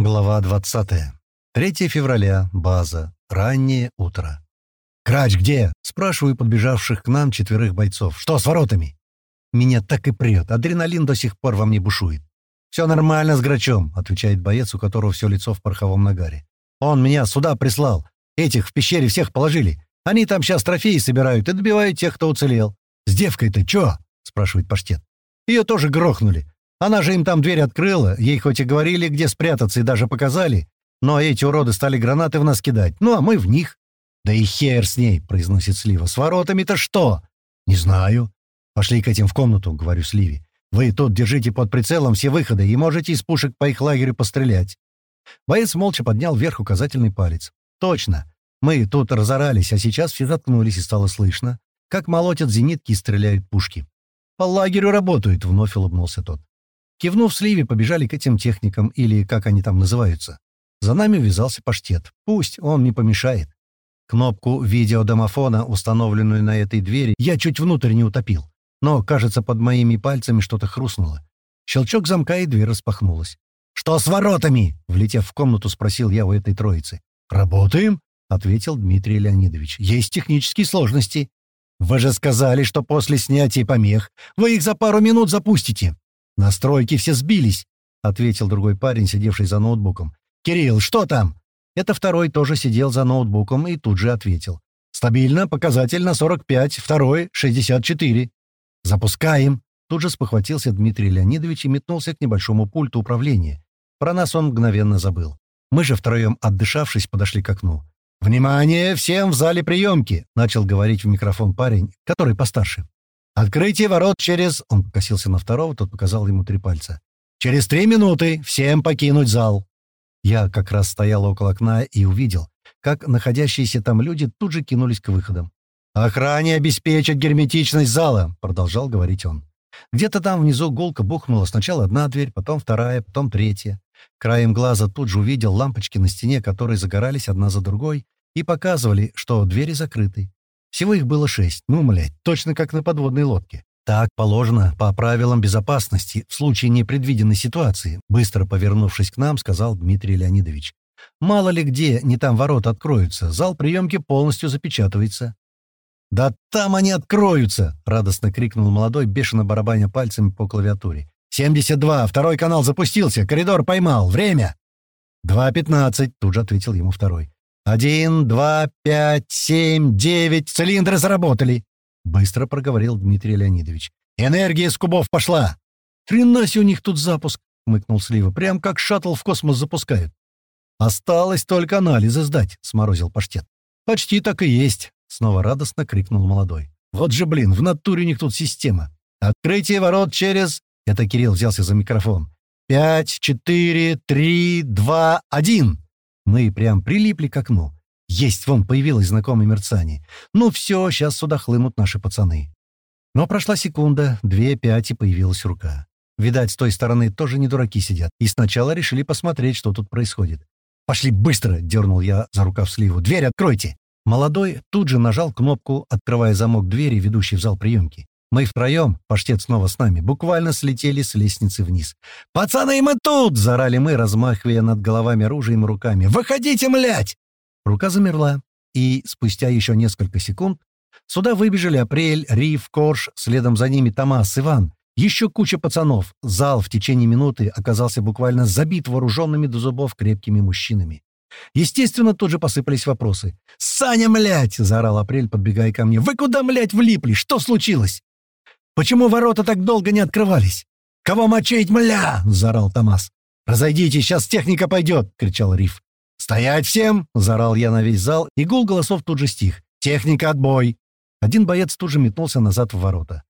Глава 20. 3 февраля. База. Раннее утро. «Крач где?» — спрашиваю подбежавших к нам четверых бойцов. «Что с воротами?» Меня так и прет. Адреналин до сих пор во мне бушует. «Все нормально с Грачом», — отвечает боец, у которого все лицо в пороховом нагаре. «Он меня сюда прислал. Этих в пещере всех положили. Они там сейчас трофеи собирают и добивают тех, кто уцелел». «С девкой-то чё?» — спрашивает паштет. «Ее тоже грохнули. Она же им там дверь открыла, ей хоть и говорили, где спрятаться, и даже показали, но эти уроды стали гранаты в нас кидать, ну а мы в них. «Да и хер с ней», — произносит Слива. «С воротами-то что?» «Не знаю». «Пошли к этим в комнату», — говорю Сливе. «Вы тут держите под прицелом все выходы и можете из пушек по их лагерю пострелять». Боец молча поднял вверх указательный палец. «Точно. Мы тут разорались, а сейчас все заткнулись, и стало слышно, как молотят зенитки и стреляют пушки». «По лагерю работают», — вновь улыбнулся тот. Кивнув сливе, побежали к этим техникам, или как они там называются. За нами ввязался паштет. Пусть, он не помешает. Кнопку видеодомофона, установленную на этой двери, я чуть внутрь не утопил. Но, кажется, под моими пальцами что-то хрустнуло. Щелчок замка, и дверь распахнулась. «Что с воротами?» — влетев в комнату, спросил я у этой троицы. «Работаем?» — ответил Дмитрий Леонидович. «Есть технические сложности». «Вы же сказали, что после снятия помех вы их за пару минут запустите». «Настройки все сбились», — ответил другой парень, сидевший за ноутбуком. «Кирилл, что там?» Это второй тоже сидел за ноутбуком и тут же ответил. «Стабильно, показатель на 45, второй — 64». «Запускаем!» Тут же спохватился Дмитрий Леонидович и метнулся к небольшому пульту управления. Про нас он мгновенно забыл. Мы же втроем, отдышавшись, подошли к окну. «Внимание! Всем в зале приемки!» — начал говорить в микрофон парень, который постарше. «Открытие ворот через...» Он покосился на второго, тот показал ему три пальца. «Через три минуты всем покинуть зал». Я как раз стоял около окна и увидел, как находящиеся там люди тут же кинулись к выходам. «Охране обеспечить герметичность зала», — продолжал говорить он. Где-то там внизу гулко бухнула сначала одна дверь, потом вторая, потом третья. Краем глаза тут же увидел лампочки на стене, которые загорались одна за другой и показывали, что двери закрыты. Всего их было шесть. Ну, блядь, точно как на подводной лодке. Так положено по правилам безопасности в случае непредвиденной ситуации, быстро повернувшись к нам, сказал Дмитрий Леонидович. Мало ли где не там ворота откроются, зал приемки полностью запечатывается. «Да там они откроются!» — радостно крикнул молодой, бешено барабаня пальцами по клавиатуре. «Семьдесят два! Второй канал запустился! Коридор поймал! Время!» «Два пятнадцать!» — тут же ответил ему второй. «Один, два, пять, семь, девять. Цилиндры заработали!» — быстро проговорил Дмитрий Леонидович. «Энергия с кубов пошла!» «Хренась у них тут запуск!» — мыкнул Слива. «Прям как шаттл в космос запускают». «Осталось только анализы сдать», — сморозил паштет. «Почти так и есть», — снова радостно крикнул молодой. «Вот же, блин, в натуре у них тут система. Открытие ворот через...» Это Кирилл взялся за микрофон. «Пять, четыре, три, два, один!» Мы прям прилипли к окну. Есть, вон, появилось знакомое мерцание. Ну все, сейчас сюда хлынут наши пацаны. Но прошла секунда, две, пять, и появилась рука. Видать, с той стороны тоже не дураки сидят. И сначала решили посмотреть, что тут происходит. «Пошли быстро!» — дернул я за рукав сливу. «Дверь откройте!» Молодой тут же нажал кнопку, открывая замок двери, ведущий в зал приемки. Мы втроем, паштет снова с нами, буквально слетели с лестницы вниз. «Пацаны, мы тут!» — заорали мы, размахивая над головами оружием руками. «Выходите, млять!» Рука замерла, и спустя еще несколько секунд сюда выбежали Апрель, Рив, Корж, следом за ними Томас, Иван. Еще куча пацанов. Зал в течение минуты оказался буквально забит вооруженными до зубов крепкими мужчинами. Естественно, тут же посыпались вопросы. «Саня, млять!» — заорал Апрель, подбегая ко мне. «Вы куда, млять, влипли? Что случилось?» Почему ворота так долго не открывались? Кого мочить, мля!» — заорал Томас. «Разойдитесь, сейчас техника пойдет!» — кричал Риф. «Стоять всем!» — заорал я на весь зал, и гул голосов тут же стих. «Техника, отбой!» Один боец тут же метнулся назад в ворота.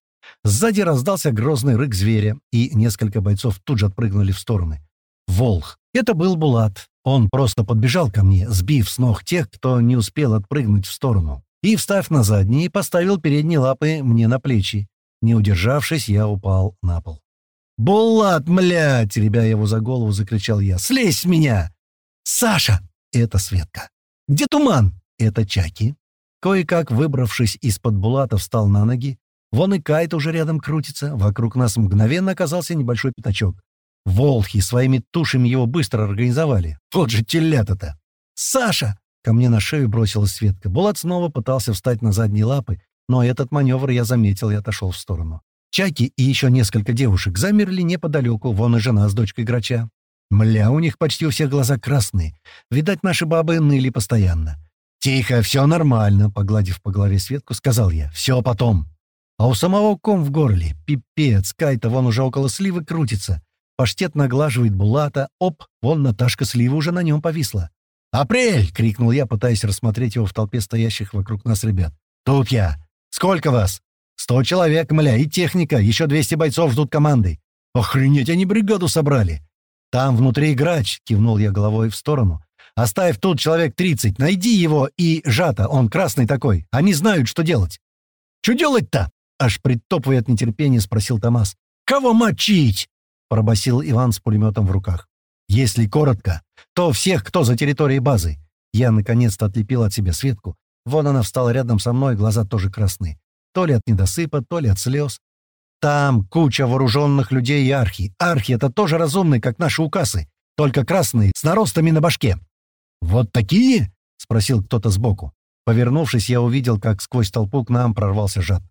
Сзади раздался грозный рык зверя, и несколько бойцов тут же отпрыгнули в стороны. Волх. Это был Булат. Он просто подбежал ко мне, сбив с ног тех, кто не успел отпрыгнуть в сторону, и, встав на задние, поставил передние лапы мне на плечи. Не удержавшись, я упал на пол. «Булат, млядь!» — теребя его за голову, закричал я. «Слезь с меня!» «Саша!» — это Светка. «Где туман?» — это Чаки. Кое-как, выбравшись из-под Булата, встал на ноги. Вон и Кайт уже рядом крутится. Вокруг нас мгновенно оказался небольшой пятачок. Волхи своими тушами его быстро организовали. Вот же телята-то! «Саша!» — ко мне на шею бросилась Светка. Булат снова пытался встать на задние лапы, но этот маневр я заметил и отошел в сторону. Чаки и еще несколько девушек замерли неподалеку, вон и жена с дочкой грача. Мля, у них почти у всех глаза красные. Видать, наши бабы ныли постоянно. «Тихо, все нормально», — погладив по голове Светку, сказал я. «Все потом». А у самого ком в горле. Пипец, Кайта вон уже около сливы крутится. Паштет наглаживает Булата. Оп, вон Наташка слива уже на нем повисла. «Апрель!» — крикнул я, пытаясь рассмотреть его в толпе стоящих вокруг нас ребят. «Тут я! Сколько вас?» «Сто человек, мля, и техника, еще двести бойцов ждут команды. Охренеть, они бригаду собрали!» «Там внутри грач!» — кивнул я головой в сторону. «Оставь тут человек тридцать, найди его и Жата, он красный такой, они знают, что делать». «Что делать-то?» — аж притопывая от нетерпения спросил Томас. «Кого мочить?» — пробасил Иван с пулеметом в руках. «Если коротко, то всех, кто за территорией базы». Я наконец-то отлепил от себя Светку. Вон она встала рядом со мной, глаза тоже красные. То ли от недосыпа, то ли от слез. Там куча вооруженных людей и архи. Архи — это тоже разумные, как наши укасы, только красные, с наростами на башке. «Вот такие?» — спросил кто-то сбоку. Повернувшись, я увидел, как сквозь толпу к нам прорвался жад.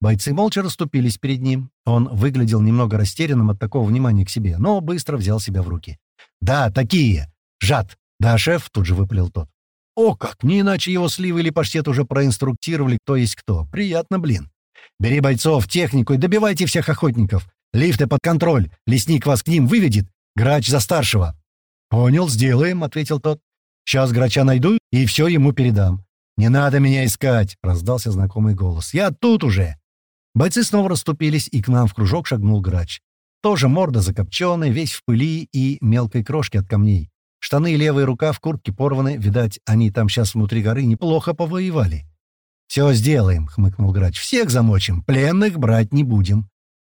Бойцы молча расступились перед ним. Он выглядел немного растерянным от такого внимания к себе, но быстро взял себя в руки. «Да, такие! Жад! Да, шеф!» — тут же выпалил тот. «О как! Не иначе его сливы или паштет уже проинструктировали, кто есть кто. Приятно, блин. Бери бойцов, технику и добивайте всех охотников. Лифты под контроль. Лесник вас к ним выведет. Грач за старшего». «Понял, сделаем», — ответил тот. «Сейчас грача найду и все ему передам». «Не надо меня искать», — раздался знакомый голос. «Я тут уже». Бойцы снова расступились, и к нам в кружок шагнул грач. Тоже морда закопченная, весь в пыли и мелкой крошке от камней. Штаны и левая рука в куртке порваны, видать, они там сейчас внутри горы неплохо повоевали. «Все сделаем», — хмыкнул грач. «Всех замочим, пленных брать не будем».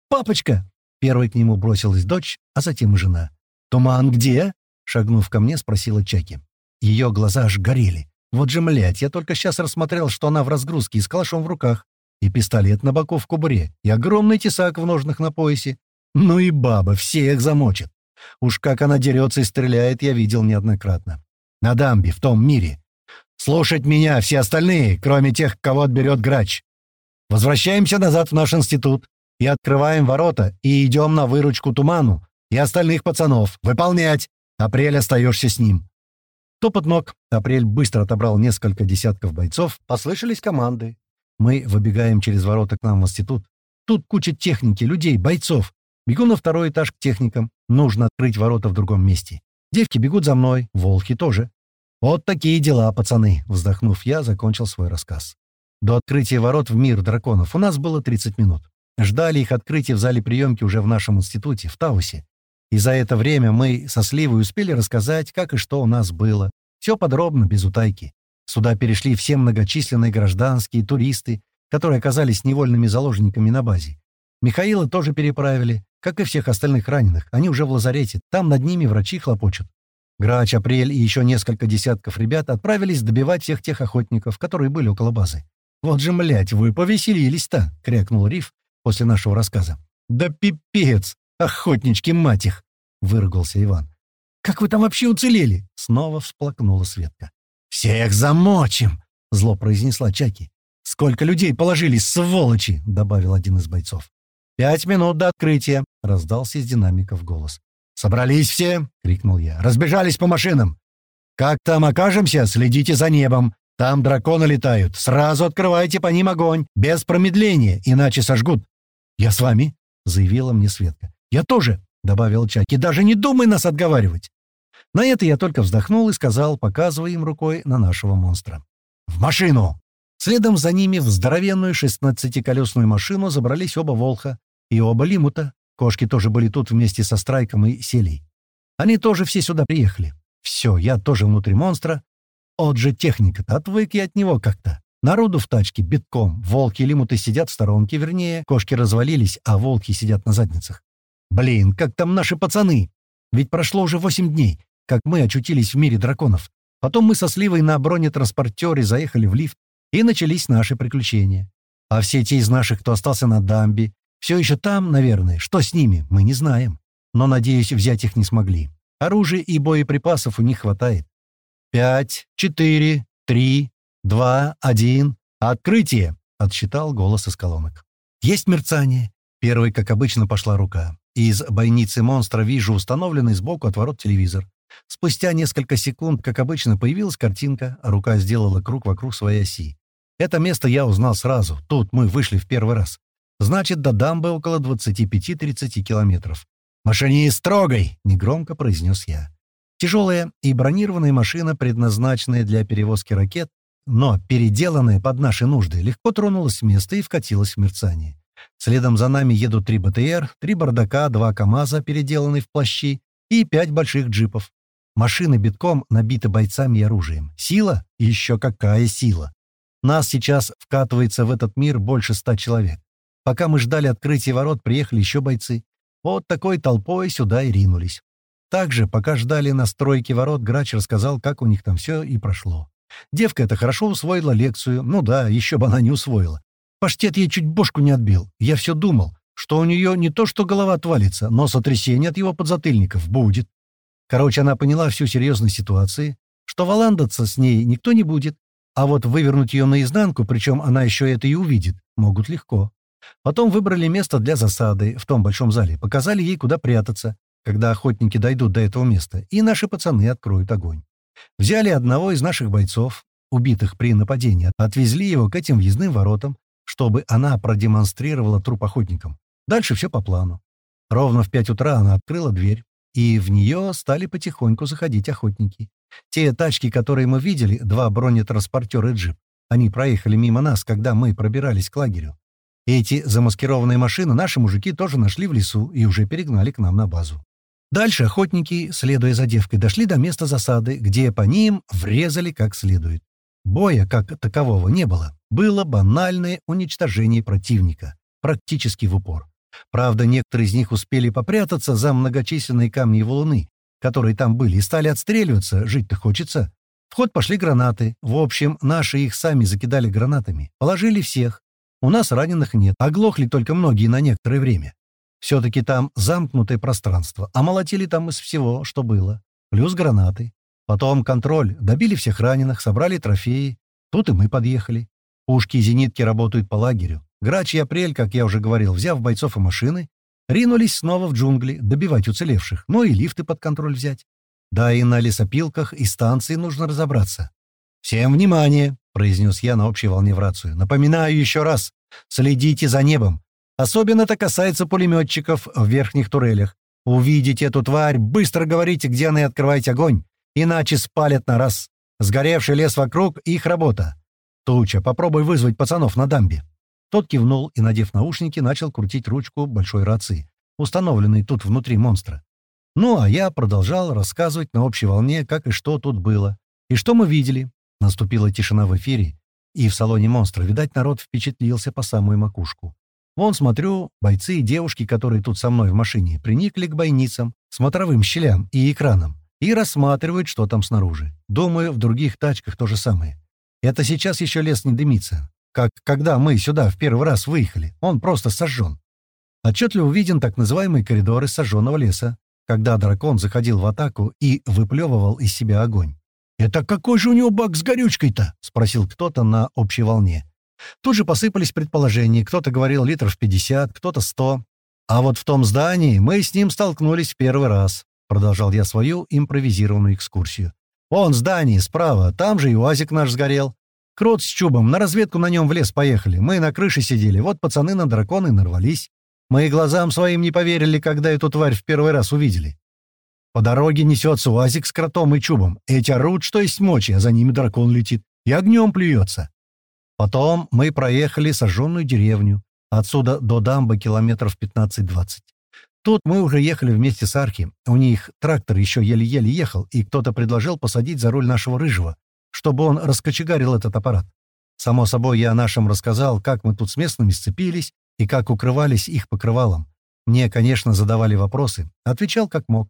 «Папочка!» — первой к нему бросилась дочь, а затем и жена. «Туман где?» — шагнув ко мне, спросила Чаки. Ее глаза аж горели. Вот же, млять, я только сейчас рассмотрел, что она в разгрузке и с калашом в руках, и пистолет на боку в кубуре, и огромный тесак в ножнах на поясе. Ну и баба, всех замочит. Уж как она дерется и стреляет, я видел неоднократно. На дамбе, в том мире. Слушать меня все остальные, кроме тех, кого отберет грач. Возвращаемся назад в наш институт и открываем ворота, и идем на выручку Туману и остальных пацанов. Выполнять! Апрель остаешься с ним. Топот ног. Апрель быстро отобрал несколько десятков бойцов. Послышались команды. Мы выбегаем через ворота к нам в институт. Тут куча техники, людей, бойцов. Бегу на второй этаж к техникам. Нужно открыть ворота в другом месте. Девки бегут за мной, волхи тоже. Вот такие дела, пацаны. Вздохнув, я закончил свой рассказ. До открытия ворот в мир драконов у нас было 30 минут. Ждали их открытия в зале приемки уже в нашем институте, в Таусе. И за это время мы со Сливой успели рассказать, как и что у нас было. Все подробно, без утайки. Сюда перешли все многочисленные гражданские, туристы, которые оказались невольными заложниками на базе. Михаила тоже переправили, как и всех остальных раненых. Они уже в лазарете, там над ними врачи хлопочут. Грач, Апрель и еще несколько десятков ребят отправились добивать всех тех охотников, которые были около базы. «Вот же, млять, вы повеселились-то!» — крякнул Риф после нашего рассказа. «Да пипец! Охотнички, мать их!» — выругался Иван. «Как вы там вообще уцелели?» — снова всплакнула Светка. «Всех замочим!» — зло произнесла Чаки. «Сколько людей положили, сволочи!» — добавил один из бойцов. «Пять минут до открытия!» — раздался из динамиков голос. «Собрались все!» — крикнул я. «Разбежались по машинам! Как там окажемся, следите за небом! Там драконы летают! Сразу открывайте по ним огонь! Без промедления, иначе сожгут!» «Я с вами!» — заявила мне Светка. «Я тоже!» — добавил Чаки. «Даже не думай нас отговаривать!» На это я только вздохнул и сказал, показывая им рукой на нашего монстра. «В машину!» Следом за ними в здоровенную шестнадцатиколесную машину забрались оба волха, и оба лимута. Кошки тоже были тут вместе со Страйком и Селей. Они тоже все сюда приехали. Все, я тоже внутри монстра. От же техника-то, отвык я от него как-то. Народу в тачке битком. Волки и лимуты сидят в сторонке, вернее, кошки развалились, а волки сидят на задницах. Блин, как там наши пацаны? Ведь прошло уже восемь дней, как мы очутились в мире драконов. Потом мы со Сливой на бронетранспортере заехали в лифт, и начались наши приключения. А все те из наших, кто остался на дамбе, все еще там, наверное. Что с ними, мы не знаем. но, надеюсь, взять их не смогли. Оружия и боеприпасов у них хватает. «Пять, четыре, три, два, один. Открытие!» — отсчитал голос из колонок. «Есть мерцание!» Первой, как обычно, пошла рука. Из бойницы монстра вижу установленный сбоку от ворот телевизор. Спустя несколько секунд, как обычно, появилась картинка, а рука сделала круг вокруг своей оси. Это место я узнал сразу. Тут мы вышли в первый раз. Значит, до дамбы около 25-30 километров. «Машинист, строгой!» — негромко произнес я. Тяжелая и бронированная машина, предназначенная для перевозки ракет, но переделанная под наши нужды, легко тронулась с места и вкатилась в мерцание. Следом за нами едут три БТР, три бардака, два КАМАЗа, переделанные в плащи, и пять больших джипов. Машины битком набиты бойцами и оружием. Сила? Еще какая сила! Нас сейчас вкатывается в этот мир больше ста человек. Пока мы ждали открытия ворот, приехали еще бойцы. Вот такой толпой сюда и ринулись. Также, пока ждали настройки ворот, Грач рассказал, как у них там все и прошло. Девка это хорошо усвоила лекцию. Ну да, еще бы она не усвоила. Паштет ей чуть бошку не отбил. Я все думал, что у нее не то что голова отвалится, но сотрясение от его подзатыльников будет. Короче, она поняла всю серьезность ситуации, что валандаться с ней никто не будет, а вот вывернуть ее наизнанку, причем она еще это и увидит, могут легко. Потом выбрали место для засады в том большом зале, показали ей, куда прятаться, когда охотники дойдут до этого места, и наши пацаны откроют огонь. Взяли одного из наших бойцов, убитых при нападении, отвезли его к этим въездным воротам, чтобы она продемонстрировала труп охотникам. Дальше все по плану. Ровно в пять утра она открыла дверь, и в нее стали потихоньку заходить охотники. Те тачки, которые мы видели, два бронетранспортера и джип, они проехали мимо нас, когда мы пробирались к лагерю. Эти замаскированные машины наши мужики тоже нашли в лесу и уже перегнали к нам на базу. Дальше охотники, следуя за девкой, дошли до места засады, где по ним врезали как следует. Боя как такового не было. Было банальное уничтожение противника, практически в упор. Правда, некоторые из них успели попрятаться за многочисленные камни и валуны, которые там были, и стали отстреливаться, жить-то хочется. В ход пошли гранаты. В общем, наши их сами закидали гранатами. Положили всех. У нас раненых нет, оглохли только многие на некоторое время. Все-таки там замкнутое пространство, а молотили там из всего, что было. Плюс гранаты. Потом контроль. Добили всех раненых, собрали трофеи. Тут и мы подъехали. Пушки и зенитки работают по лагерю. Грач и Апрель, как я уже говорил, взяв бойцов и машины, ринулись снова в джунгли, добивать уцелевших, ну и лифты под контроль взять. Да и на лесопилках и станции нужно разобраться. «Всем внимание!» — произнес я на общей волне в рацию. «Напоминаю еще раз. Следите за небом. Особенно это касается пулеметчиков в верхних турелях. Увидите эту тварь, быстро говорите, где она и открывайте огонь, иначе спалят на раз. Сгоревший лес вокруг — их работа. Туча, попробуй вызвать пацанов на дамбе». Тот кивнул и, надев наушники, начал крутить ручку большой рации, установленной тут внутри монстра. Ну, а я продолжал рассказывать на общей волне, как и что тут было. И что мы видели. Наступила тишина в эфире, и в салоне монстра, видать, народ впечатлился по самую макушку. Вон, смотрю, бойцы и девушки, которые тут со мной в машине, приникли к бойницам, смотровым щелям и экранам и рассматривают, что там снаружи. Думаю, в других тачках то же самое. Это сейчас еще лес не дымится. Как когда мы сюда в первый раз выехали, он просто сожжен. Отчетливо виден так называемый коридор из сожженного леса, когда дракон заходил в атаку и выплевывал из себя огонь. «Это какой же у него бак с горючкой-то?» — спросил кто-то на общей волне. Тут же посыпались предположения. Кто-то говорил литров 50, кто-то 100. А вот в том здании мы с ним столкнулись в первый раз. Продолжал я свою импровизированную экскурсию. «Вон здание, справа, там же и УАЗик наш сгорел. Крот с Чубом, на разведку на нем в лес поехали. Мы на крыше сидели, вот пацаны на драконы нарвались. Мы глазам своим не поверили, когда эту тварь в первый раз увидели. По дороге несется УАЗик с кротом и Чубом. Эти орут, что есть мочи, а за ними дракон летит. И огнем плюется. Потом мы проехали сожженную деревню. Отсюда до дамбы километров 15-20. Тут мы уже ехали вместе с Архи. У них трактор еще еле-еле ехал, и кто-то предложил посадить за руль нашего рыжего, чтобы он раскочегарил этот аппарат. Само собой, я нашим рассказал, как мы тут с местными сцепились и как укрывались их покрывалом. Мне, конечно, задавали вопросы. Отвечал как мог.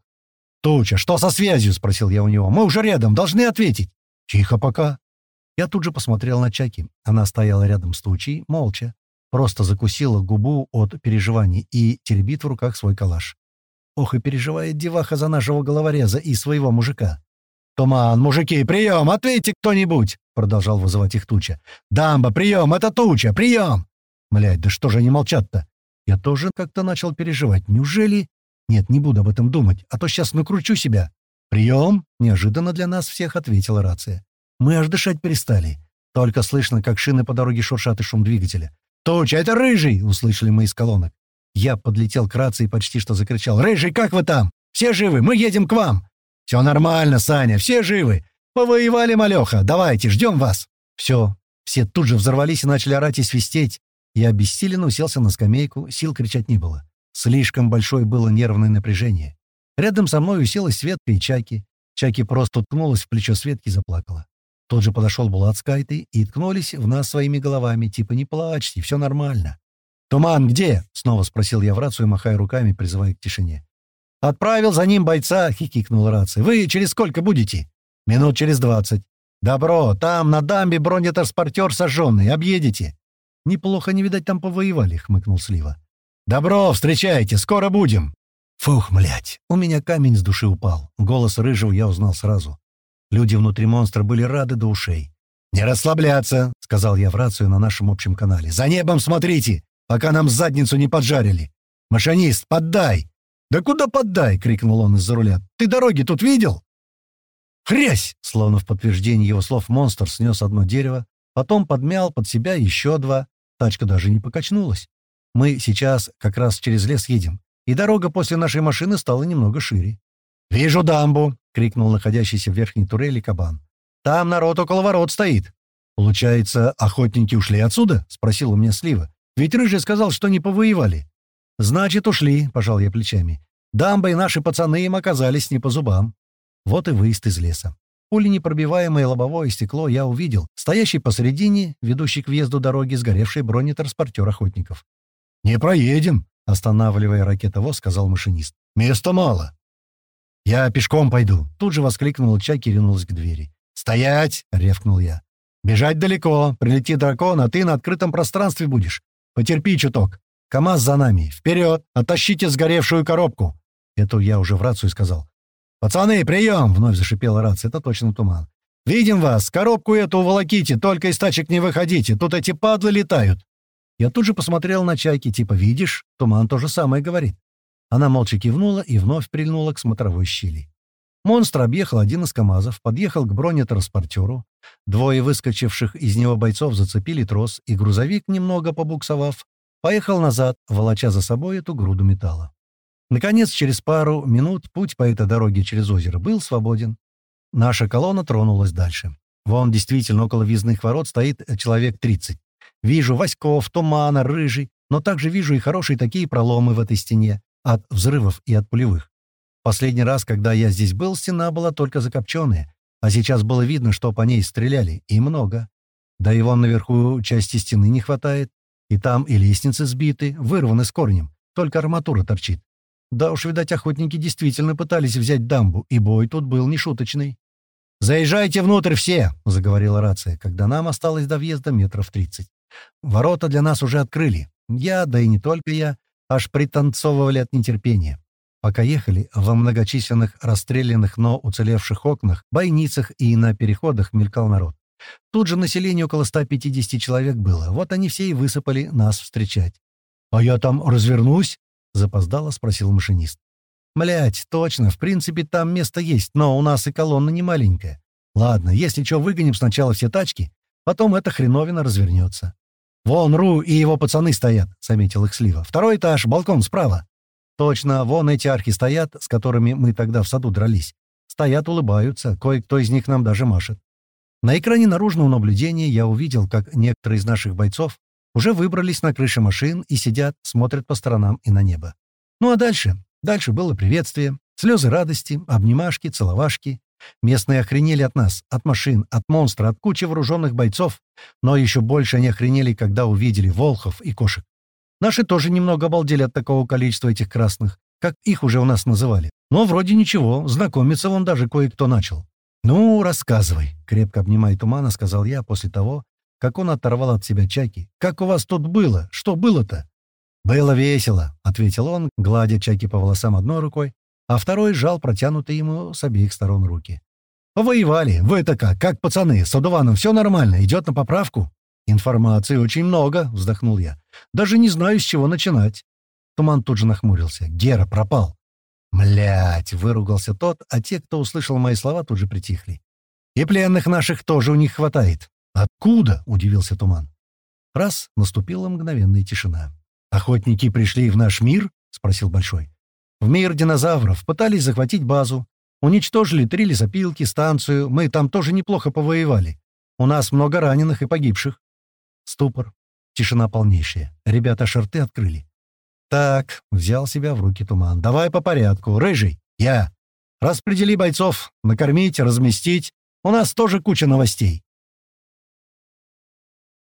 «Туча, что со связью?» — спросил я у него. «Мы уже рядом, должны ответить». «Тихо пока». Я тут же посмотрел на Чаки. Она стояла рядом с Тучей, молча. Просто закусила губу от переживаний и теребит в руках свой калаш. Ох, и переживает деваха за нашего головореза и своего мужика. «Туман, мужики, прием! Ответьте кто-нибудь!» — продолжал вызывать их Туча. «Дамба, прием! Это Туча! Прием!» Блядь, да что же они молчат-то? Я тоже как-то начал переживать. Неужели... Нет, не буду об этом думать, а то сейчас накручу себя. «Прием!» — неожиданно для нас всех ответила рация. Мы аж дышать перестали. Только слышно, как шины по дороге шуршат и шум двигателя. «Туча, это Рыжий!» — услышали мы из колонок. Я подлетел к рации и почти что закричал. «Рыжий, как вы там? Все живы? Мы едем к вам!» «Все нормально, Саня, все живы! Повоевали, малеха! Давайте, ждем вас!» Все. Все тут же взорвались и начали орать и свистеть. Я обессиленно уселся на скамейку, сил кричать не было. Слишком большое было нервное напряжение. Рядом со мной уселась Светка и Чаки. Чаки просто уткнулась в плечо Светки и заплакала. Тот же подошел Булат с Кайтой и ткнулись в нас своими головами, типа «не плачьте, все нормально». «Туман где?» — снова спросил я в рацию, махая руками, призывая к тишине. «Отправил за ним бойца», — хихикнула рация. «Вы через сколько будете?» «Минут через двадцать». «Добро, там на дамбе бронетранспортер сожженный, объедете». «Неплохо не видать, там повоевали», — хмыкнул Слива. «Добро, встречайте, скоро будем». Фух, млять, у меня камень с души упал. Голос рыжего я узнал сразу. Люди внутри монстра были рады до ушей. «Не расслабляться», — сказал я в рацию на нашем общем канале. «За небом смотрите, пока нам задницу не поджарили. Машинист, поддай!» «Да куда поддай?» — крикнул он из-за руля. «Ты дороги тут видел?» «Хрясь!» — словно в подтверждение его слов монстр снес одно дерево, потом подмял под себя еще два. Тачка даже не покачнулась. Мы сейчас как раз через лес едем, и дорога после нашей машины стала немного шире. «Вижу дамбу!» — крикнул находящийся в верхней турели кабан. «Там народ около ворот стоит». «Получается, охотники ушли отсюда?» — спросил у меня Слива. «Ведь Рыжий сказал, что не повоевали». «Значит, ушли», — пожал я плечами. «Дамба и наши пацаны им оказались не по зубам». Вот и выезд из леса. Пуленепробиваемое лобовое стекло я увидел, стоящий посередине, ведущий к въезду дороги, сгоревший бронетранспортер охотников. «Не проедем», — останавливая ракетовоз, сказал машинист. «Места мало». «Я пешком пойду», — тут же воскликнул Чаки и ринулась к двери. «Стоять!» — ревкнул я. «Бежать далеко. Прилетит дракон, а ты на открытом пространстве будешь. Потерпи чуток. КамАЗ за нами. Вперед! Оттащите сгоревшую коробку!» Это я уже в рацию сказал. «Пацаны, прием!» — вновь зашипела рация. Это точно туман. «Видим вас! Коробку эту волоките, только из тачек не выходите. Тут эти падлы летают!» Я тут же посмотрел на чайки, типа «Видишь?» Туман то же самое говорит. Она молча кивнула и вновь прильнула к смотровой щели. Монстр объехал один из КАМАЗов, подъехал к бронетранспортеру. Двое выскочивших из него бойцов зацепили трос, и грузовик, немного побуксовав, поехал назад, волоча за собой эту груду металла. Наконец, через пару минут путь по этой дороге через озеро был свободен. Наша колонна тронулась дальше. Вон действительно около въездных ворот стоит человек 30. Вижу Васьков, Тумана, Рыжий, но также вижу и хорошие такие проломы в этой стене от взрывов и от пулевых. Последний раз, когда я здесь был, стена была только закопченная, а сейчас было видно, что по ней стреляли, и много. Да и вон наверху части стены не хватает, и там и лестницы сбиты, вырваны с корнем, только арматура торчит. Да уж, видать, охотники действительно пытались взять дамбу, и бой тут был нешуточный. «Заезжайте внутрь все!» — заговорила рация, когда нам осталось до въезда метров тридцать. Ворота для нас уже открыли. Я, да и не только я, аж пританцовывали от нетерпения. Пока ехали, во многочисленных расстрелянных, но уцелевших окнах, бойницах и на переходах мелькал народ. Тут же население около 150 человек было. Вот они все и высыпали нас встречать. «А я там развернусь?» — запоздало спросил машинист. «Млядь, точно, в принципе, там место есть, но у нас и колонна не маленькая. Ладно, если что, выгоним сначала все тачки, потом эта хреновина развернется. «Вон Ру и его пацаны стоят», — заметил их Слива. «Второй этаж, балкон справа». «Точно, вон эти архи стоят, с которыми мы тогда в саду дрались. Стоят, улыбаются, кое-кто из них нам даже машет». На экране наружного наблюдения я увидел, как некоторые из наших бойцов уже выбрались на крыши машин и сидят, смотрят по сторонам и на небо. Ну а дальше? Дальше было приветствие, слезы радости, обнимашки, целовашки. Местные охренели от нас, от машин, от монстра, от кучи вооруженных бойцов, но еще больше они охренели, когда увидели волхов и кошек. Наши тоже немного обалдели от такого количества этих красных, как их уже у нас называли. Но вроде ничего, знакомиться вон даже кое-кто начал. «Ну, рассказывай», — крепко обнимая тумана, сказал я после того, как он оторвал от себя чайки. «Как у вас тут было? Что было-то?» «Было весело», — ответил он, гладя Чаки по волосам одной рукой, а второй сжал протянутые ему с обеих сторон руки. «Воевали. Вы-то как? Как пацаны? С Адуваном все нормально? Идет на поправку?» «Информации очень много», — вздохнул я. «Даже не знаю, с чего начинать». Туман тут же нахмурился. «Гера пропал». «Млять!» — выругался тот, а те, кто услышал мои слова, тут же притихли. «И пленных наших тоже у них хватает». «Откуда?» — удивился Туман. Раз — наступила мгновенная тишина. «Охотники пришли в наш мир?» — спросил Большой. «В мир динозавров. Пытались захватить базу. Уничтожили три лесопилки, станцию. Мы там тоже неплохо повоевали. У нас много раненых и погибших». Ступор. Тишина полнейшая. Ребята шарты открыли. «Так», — взял себя в руки туман. «Давай по порядку. Рыжий, я. Распредели бойцов. Накормить, разместить. У нас тоже куча новостей».